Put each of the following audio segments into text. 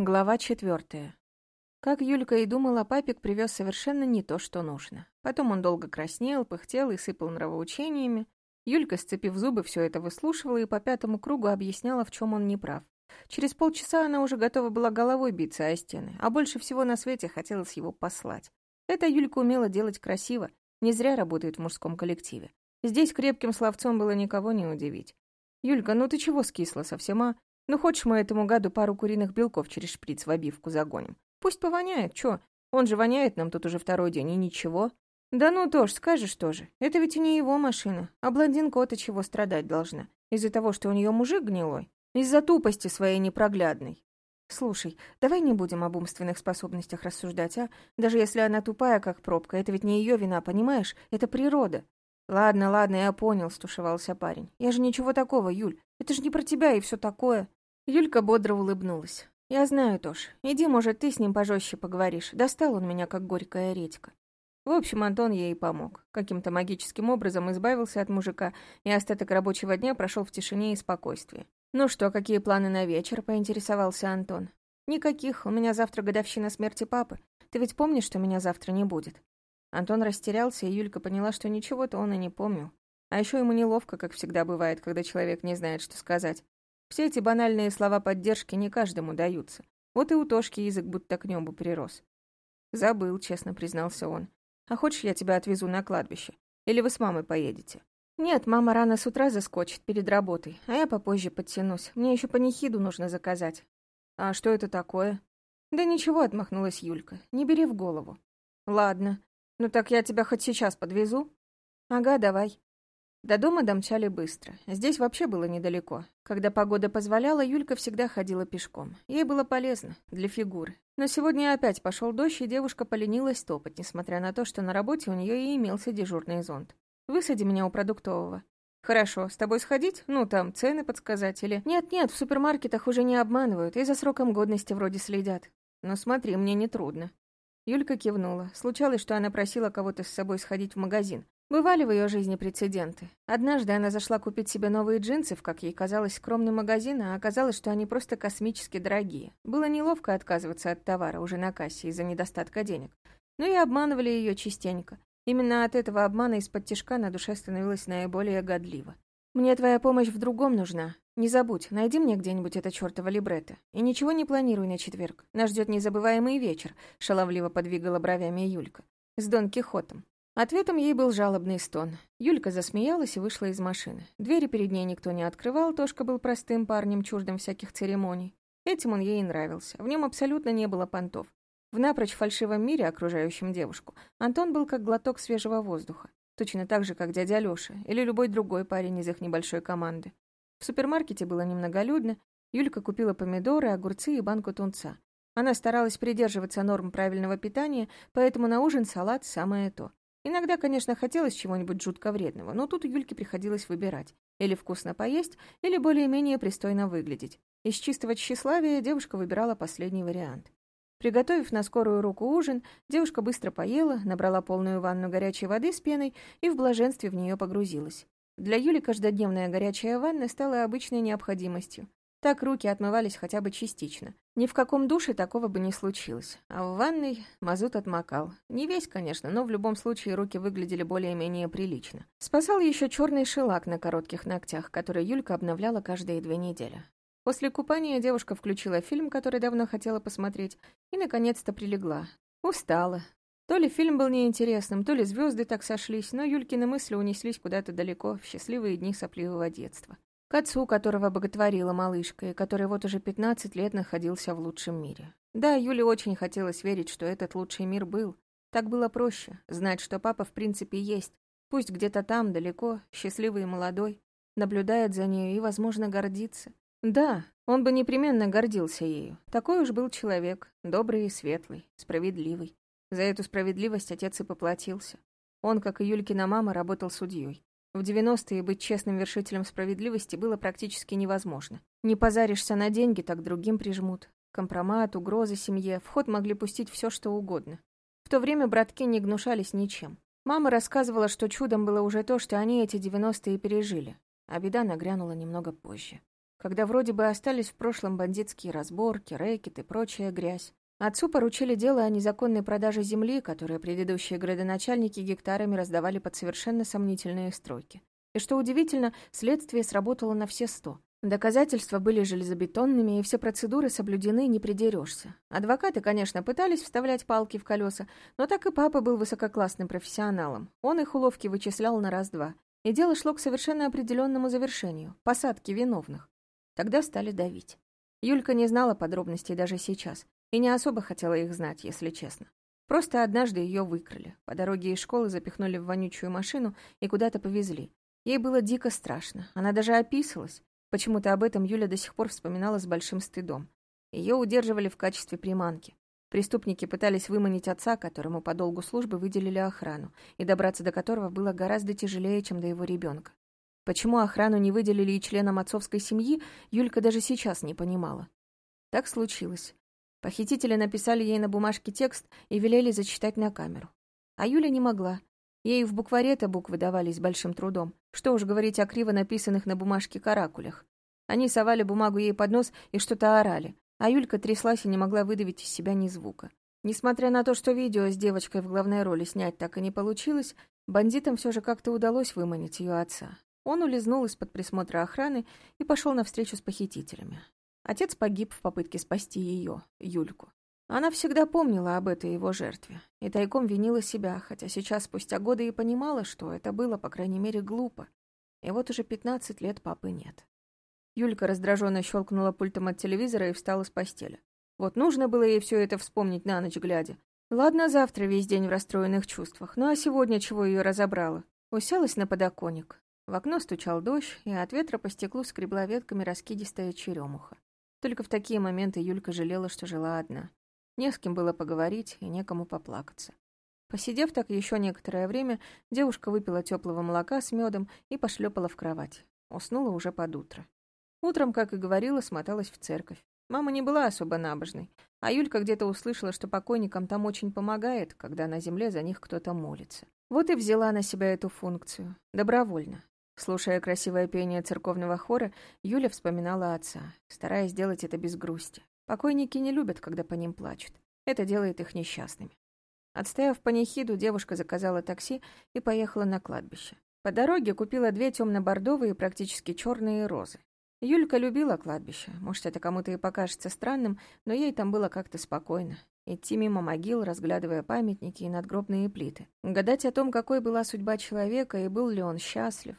Глава четвертая. Как Юлька и думала, папик привез совершенно не то, что нужно. Потом он долго краснел, пыхтел и сыпал нравоучениями. Юлька, сцепив зубы, все это выслушивала и по пятому кругу объясняла, в чем он не прав. Через полчаса она уже готова была головой биться о стены, а больше всего на свете хотелось его послать. Это Юлька умела делать красиво, не зря работает в мужском коллективе. Здесь крепким словцом было никого не удивить. «Юлька, ну ты чего скисла совсем, а? Ну, хочешь, мы этому гаду пару куриных белков через шприц в обивку загоним? Пусть повоняет, чё? Он же воняет нам тут уже второй день, и ничего. Да ну, тоже, скажешь тоже. Это ведь и не его машина, а блондинка-то чего страдать должна. Из-за того, что у нее мужик гнилой? Из-за тупости своей непроглядной. Слушай, давай не будем об умственных способностях рассуждать, а? Даже если она тупая, как пробка, это ведь не ее вина, понимаешь? Это природа. Ладно, ладно, я понял, стушевался парень. Я же ничего такого, Юль. Это же не про тебя и все такое. Юлька бодро улыбнулась. «Я знаю, Тош. Иди, может, ты с ним пожестче поговоришь. Достал он меня, как горькая редька». В общем, Антон ей помог. Каким-то магическим образом избавился от мужика, и остаток рабочего дня прошел в тишине и спокойствии. «Ну что, какие планы на вечер?» — поинтересовался Антон. «Никаких. У меня завтра годовщина смерти папы. Ты ведь помнишь, что меня завтра не будет?» Антон растерялся, и Юлька поняла, что ничего-то он и не помнил. А еще ему неловко, как всегда бывает, когда человек не знает, что сказать. Все эти банальные слова поддержки не каждому даются. Вот и у Тошки язык будто к небу прирос. «Забыл», — честно признался он. «А хочешь, я тебя отвезу на кладбище? Или вы с мамой поедете?» «Нет, мама рано с утра заскочит перед работой, а я попозже подтянусь. Мне еще панихиду нужно заказать». «А что это такое?» «Да ничего», — отмахнулась Юлька. «Не бери в голову». «Ладно. Ну так я тебя хоть сейчас подвезу?» «Ага, давай». До дома домчали быстро. Здесь вообще было недалеко. Когда погода позволяла, Юлька всегда ходила пешком. Ей было полезно, для фигуры. Но сегодня опять пошел дождь, и девушка поленилась топать, несмотря на то, что на работе у нее и имелся дежурный зонт. «Высади меня у продуктового». «Хорошо, с тобой сходить? Ну, там, цены подсказать или...» «Нет-нет, в супермаркетах уже не обманывают, и за сроком годности вроде следят. Но смотри, мне не трудно». Юлька кивнула. Случалось, что она просила кого-то с собой сходить в магазин. Бывали в ее жизни прецеденты. Однажды она зашла купить себе новые джинсы в, как ей казалось, скромный магазин, а оказалось, что они просто космически дорогие. Было неловко отказываться от товара уже на кассе из-за недостатка денег. Но и обманывали ее частенько. Именно от этого обмана из-под тишка на душе становилось наиболее годливо. «Мне твоя помощь в другом нужна. Не забудь, найди мне где-нибудь это чёртово либретто. И ничего не планируй на четверг. Нас ждет незабываемый вечер», — шаловливо подвигала бровями Юлька. «С Дон Кихотом. Ответом ей был жалобный стон. Юлька засмеялась и вышла из машины. Двери перед ней никто не открывал, Тошка был простым парнем, чуждым всяких церемоний. Этим он ей и нравился. В нем абсолютно не было понтов. В напрочь фальшивом мире, окружающем девушку, Антон был как глоток свежего воздуха. Точно так же, как дядя Лёша или любой другой парень из их небольшой команды. В супермаркете было немноголюдно. Юлька купила помидоры, огурцы и банку тунца. Она старалась придерживаться норм правильного питания, поэтому на ужин салат самое то. Иногда, конечно, хотелось чего-нибудь жутко вредного, но тут Юльке приходилось выбирать. Или вкусно поесть, или более-менее пристойно выглядеть. Из чистого тщеславия девушка выбирала последний вариант. Приготовив на скорую руку ужин, девушка быстро поела, набрала полную ванну горячей воды с пеной и в блаженстве в нее погрузилась. Для Юли каждодневная горячая ванна стала обычной необходимостью. Так руки отмывались хотя бы частично. Ни в каком душе такого бы не случилось. А в ванной мазут отмокал. Не весь, конечно, но в любом случае руки выглядели более-менее прилично. Спасал еще черный шелак на коротких ногтях, который Юлька обновляла каждые две недели. После купания девушка включила фильм, который давно хотела посмотреть, и, наконец-то, прилегла. Устала. То ли фильм был неинтересным, то ли звезды так сошлись, но Юлькины мысли унеслись куда-то далеко, в счастливые дни сопливого детства к отцу, которого боготворила малышка, и который вот уже 15 лет находился в лучшем мире. Да, Юле очень хотелось верить, что этот лучший мир был. Так было проще, знать, что папа в принципе есть, пусть где-то там, далеко, счастливый и молодой, наблюдает за нею и, возможно, гордится. Да, он бы непременно гордился ею. Такой уж был человек, добрый и светлый, справедливый. За эту справедливость отец и поплатился. Он, как и Юлькина мама, работал судьей. В 90-е быть честным вершителем справедливости было практически невозможно. Не позаришься на деньги, так другим прижмут. Компромат, угрозы семье, в ход могли пустить все, что угодно. В то время братки не гнушались ничем. Мама рассказывала, что чудом было уже то, что они эти 90-е пережили, а беда нагрянула немного позже. когда вроде бы остались в прошлом бандитские разборки, рэкет и прочая грязь. Отцу поручили дело о незаконной продаже земли, которую предыдущие градоначальники гектарами раздавали под совершенно сомнительные стройки. И что удивительно, следствие сработало на все сто. Доказательства были железобетонными, и все процедуры соблюдены, не придерешься. Адвокаты, конечно, пытались вставлять палки в колеса, но так и папа был высококлассным профессионалом. Он их уловки вычислял на раз-два. И дело шло к совершенно определенному завершению — посадке виновных. Тогда стали давить. Юлька не знала подробностей даже сейчас, и не особо хотела их знать, если честно. Просто однажды ее выкрали. По дороге из школы запихнули в вонючую машину и куда-то повезли. Ей было дико страшно. Она даже описалась. Почему-то об этом Юля до сих пор вспоминала с большим стыдом. Ее удерживали в качестве приманки. Преступники пытались выманить отца, которому по долгу службы выделили охрану, и добраться до которого было гораздо тяжелее, чем до его ребенка. Почему охрану не выделили и членам отцовской семьи, Юлька даже сейчас не понимала. Так случилось. Похитители написали ей на бумажке текст и велели зачитать на камеру. А Юля не могла. Ей в букваре-то буквы давались большим трудом. Что уж говорить о криво написанных на бумажке каракулях. Они совали бумагу ей под нос и что-то орали, а Юлька тряслась и не могла выдавить из себя ни звука. Несмотря на то, что видео с девочкой в главной роли снять так и не получилось, бандитам все же как-то удалось выманить ее отца. Он улизнул из-под присмотра охраны и пошел на встречу с похитителями. Отец погиб в попытке спасти ее, Юльку. Она всегда помнила об этой его жертве и тайком винила себя, хотя сейчас, спустя годы, и понимала, что это было, по крайней мере, глупо. И вот уже пятнадцать лет папы нет. Юлька раздраженно щелкнула пультом от телевизора и встала с постели. Вот нужно было ей все это вспомнить на ночь глядя. Ладно, завтра весь день в расстроенных чувствах, ну а сегодня чего ее разобрало? Уселась на подоконник. В окно стучал дождь, и от ветра по стеклу скребла ветками раскидистая черемуха. Только в такие моменты Юлька жалела, что жила одна. Не с кем было поговорить и некому поплакаться. Посидев так еще некоторое время, девушка выпила теплого молока с медом и пошлепала в кровать. Уснула уже под утро. Утром, как и говорила, смоталась в церковь. Мама не была особо набожной, а Юлька где-то услышала, что покойникам там очень помогает, когда на земле за них кто-то молится. Вот и взяла на себя эту функцию. Добровольно. Слушая красивое пение церковного хора, Юля вспоминала отца, стараясь сделать это без грусти. Покойники не любят, когда по ним плачут. Это делает их несчастными. Отстояв панихиду, девушка заказала такси и поехала на кладбище. По дороге купила две темно-бордовые, практически черные розы. Юлька любила кладбище. Может, это кому-то и покажется странным, но ей там было как-то спокойно. Идти мимо могил, разглядывая памятники и надгробные плиты. Гадать о том, какой была судьба человека и был ли он счастлив.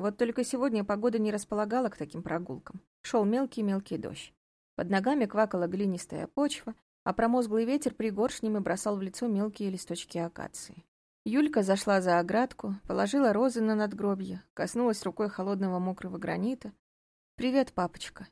Вот только сегодня погода не располагала к таким прогулкам. Шел мелкий-мелкий дождь. Под ногами квакала глинистая почва, а промозглый ветер пригоршнями бросал в лицо мелкие листочки акации. Юлька зашла за оградку, положила розы на надгробье, коснулась рукой холодного мокрого гранита. «Привет, папочка».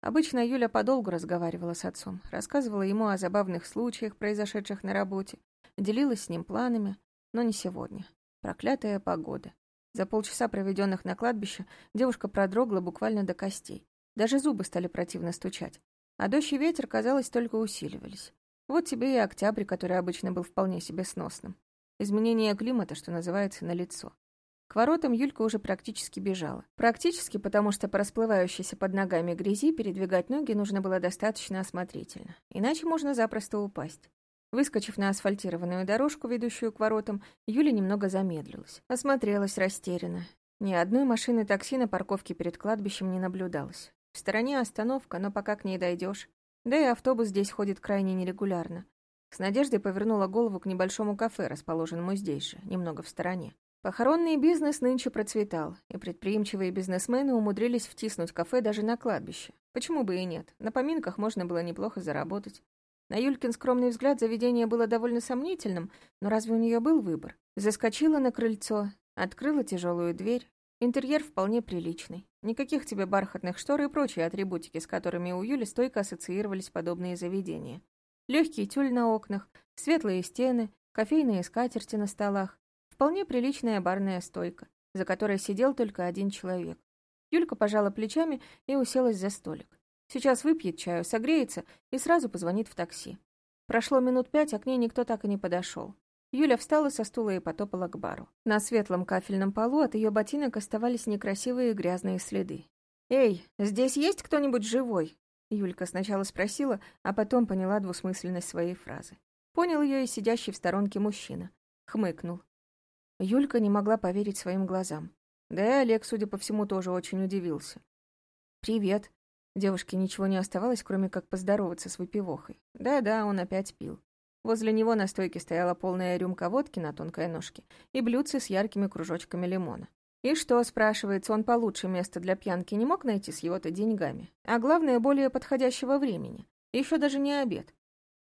Обычно Юля подолгу разговаривала с отцом, рассказывала ему о забавных случаях, произошедших на работе, делилась с ним планами, но не сегодня. Проклятая погода. За полчаса, проведенных на кладбище, девушка продрогла буквально до костей. Даже зубы стали противно стучать. А дождь и ветер, казалось, только усиливались. Вот тебе и октябрь, который обычно был вполне себе сносным. Изменение климата, что называется, на лицо. К воротам Юлька уже практически бежала. Практически, потому что по расплывающейся под ногами грязи передвигать ноги нужно было достаточно осмотрительно. Иначе можно запросто упасть. Выскочив на асфальтированную дорожку, ведущую к воротам, Юля немного замедлилась. Осмотрелась растерянно. Ни одной машины такси на парковке перед кладбищем не наблюдалось. В стороне остановка, но пока к ней дойдешь. Да и автобус здесь ходит крайне нерегулярно. С надеждой повернула голову к небольшому кафе, расположенному здесь же, немного в стороне. Похоронный бизнес нынче процветал, и предприимчивые бизнесмены умудрились втиснуть кафе даже на кладбище. Почему бы и нет? На поминках можно было неплохо заработать. На Юлькин скромный взгляд заведение было довольно сомнительным, но разве у нее был выбор? Заскочила на крыльцо, открыла тяжелую дверь, Интерьер вполне приличный. Никаких тебе бархатных штор и прочие атрибутики, с которыми у Юли стойко ассоциировались подобные заведения. Легкий тюль на окнах, светлые стены, кофейные скатерти на столах. Вполне приличная барная стойка, за которой сидел только один человек. Юлька пожала плечами и уселась за столик. Сейчас выпьет чаю, согреется и сразу позвонит в такси. Прошло минут пять, а к ней никто так и не подошел. Юля встала со стула и потопала к бару. На светлом кафельном полу от ее ботинок оставались некрасивые грязные следы. «Эй, здесь есть кто-нибудь живой?» Юлька сначала спросила, а потом поняла двусмысленность своей фразы. Понял ее и сидящий в сторонке мужчина. Хмыкнул. Юлька не могла поверить своим глазам. Да и Олег, судя по всему, тоже очень удивился. «Привет». Девушке ничего не оставалось, кроме как поздороваться с выпивохой. Да-да, он опять пил. Возле него на стойке стояла полная рюмка водки на тонкой ножке и блюдце с яркими кружочками лимона. И что, спрашивается, он получше места для пьянки не мог найти с его-то деньгами? А главное, более подходящего времени. Еще даже не обед.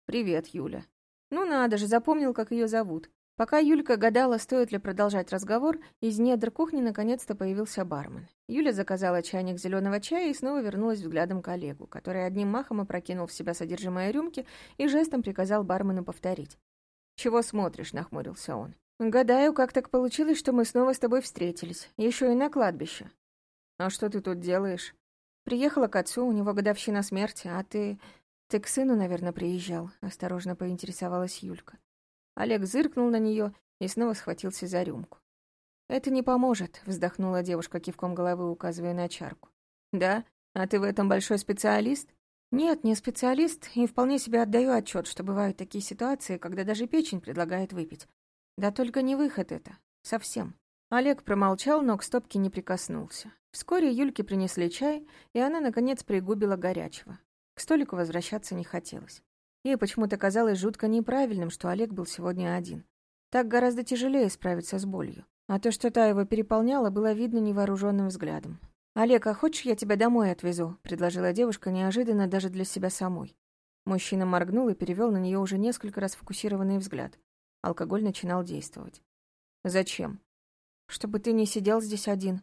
«Привет, Юля». Ну надо же, запомнил, как ее зовут. Пока Юлька гадала, стоит ли продолжать разговор, из недр кухни наконец-то появился бармен. Юля заказала чайник зеленого чая и снова вернулась взглядом к Олегу, который одним махом опрокинул в себя содержимое рюмки и жестом приказал бармену повторить. «Чего смотришь?» — нахмурился он. «Гадаю, как так получилось, что мы снова с тобой встретились, еще и на кладбище». «А что ты тут делаешь?» «Приехала к отцу, у него годовщина смерти, а ты...» «Ты к сыну, наверное, приезжал», — осторожно поинтересовалась Юлька. Олег зыркнул на нее и снова схватился за рюмку. «Это не поможет», — вздохнула девушка кивком головы, указывая на чарку. «Да? А ты в этом большой специалист?» «Нет, не специалист, и вполне себе отдаю отчет, что бывают такие ситуации, когда даже печень предлагает выпить. Да только не выход это. Совсем». Олег промолчал, но к стопке не прикоснулся. Вскоре Юльке принесли чай, и она, наконец, пригубила горячего. К столику возвращаться не хотелось. Ей почему-то казалось жутко неправильным, что Олег был сегодня один. Так гораздо тяжелее справиться с болью. А то, что та его переполняла, было видно невооруженным взглядом. «Олег, а хочешь, я тебя домой отвезу?» — предложила девушка неожиданно даже для себя самой. Мужчина моргнул и перевел на нее уже несколько раз фокусированный взгляд. Алкоголь начинал действовать. «Зачем?» «Чтобы ты не сидел здесь один».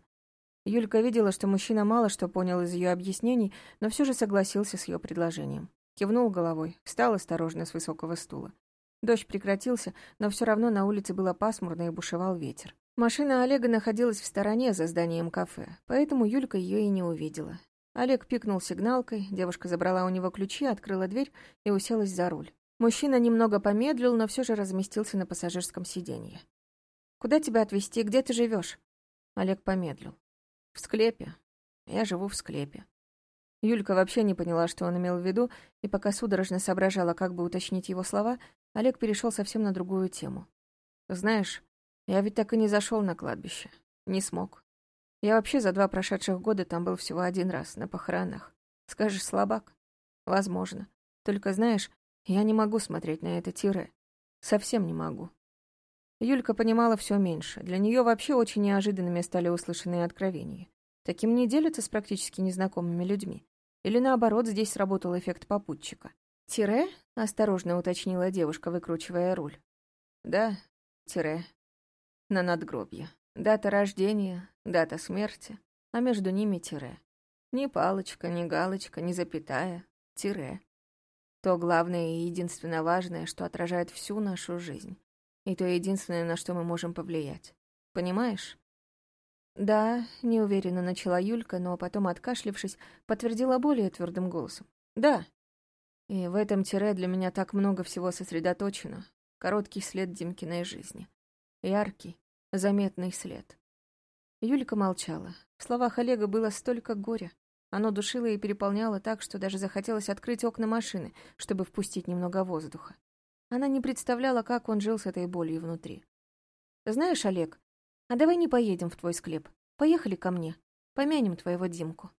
Юлька видела, что мужчина мало что понял из ее объяснений, но все же согласился с ее предложением. Кивнул головой, встал осторожно с высокого стула. Дождь прекратился, но все равно на улице было пасмурно и бушевал ветер. Машина Олега находилась в стороне за зданием кафе, поэтому Юлька ее и не увидела. Олег пикнул сигналкой, девушка забрала у него ключи, открыла дверь и уселась за руль. Мужчина немного помедлил, но все же разместился на пассажирском сиденье. «Куда тебя отвезти? Где ты живешь? Олег помедлил. «В склепе. Я живу в склепе. Юлька вообще не поняла, что он имел в виду, и пока судорожно соображала, как бы уточнить его слова, Олег перешел совсем на другую тему. «Знаешь, я ведь так и не зашел на кладбище. Не смог. Я вообще за два прошедших года там был всего один раз, на похоронах. Скажешь, слабак? Возможно. Только знаешь, я не могу смотреть на это тире. Совсем не могу». Юлька понимала все меньше. Для нее вообще очень неожиданными стали услышанные откровения. Таким не делятся с практически незнакомыми людьми. Или наоборот, здесь сработал эффект попутчика. «Тире?» — осторожно уточнила девушка, выкручивая руль. «Да, тире. На надгробье. Дата рождения, дата смерти, а между ними тире. Ни палочка, ни галочка, ни запятая. Тире. То главное и единственно важное, что отражает всю нашу жизнь. И то единственное, на что мы можем повлиять. Понимаешь?» «Да», — неуверенно начала Юлька, но потом, откашлившись, подтвердила более твердым голосом. «Да». И в этом тире для меня так много всего сосредоточено. Короткий след Димкиной жизни. Яркий, заметный след. Юлька молчала. В словах Олега было столько горя. Оно душило и переполняло так, что даже захотелось открыть окна машины, чтобы впустить немного воздуха. Она не представляла, как он жил с этой болью внутри. «Знаешь, Олег, а давай не поедем в твой склеп. Поехали ко мне. Помянем твоего Димку».